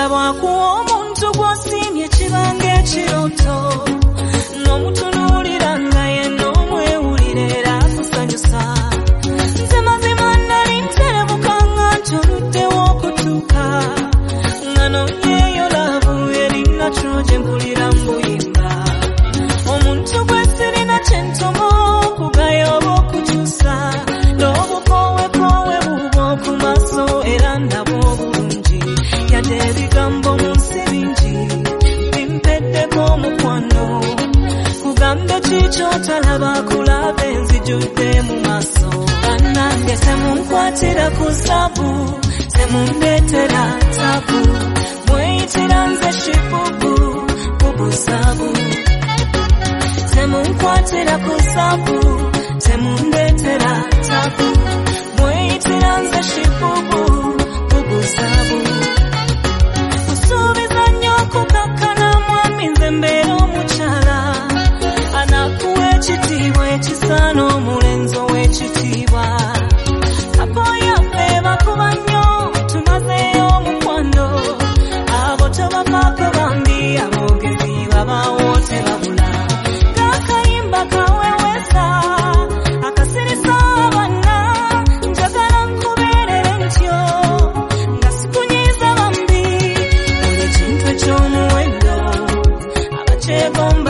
nga bwakuwa omuntu gw'osiimye kiba ng'ekirooto n'omutunuulira nga yenna omwewulira era akusanyusa. Nze mazima nnali nterebuka nga ntoluddewo okutuuka nga nonyeeyo laabu eringa kino gye mpulira mbu kugambe kikyotalaba kulaba enzijudde mu maaso bannange semunkwatira ku semundeetera taabu mweyitira nze shibubu bubuzaabu semunkwatira ku semundeetera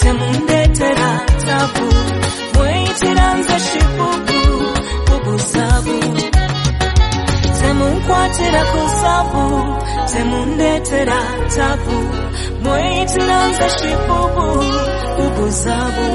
semundeetera taabu. Mweyitira nze shibubu bubuzaabu semunkwatira ku zaabu semundeetera taabu. Mweyitira nze shibubu bubuzaabu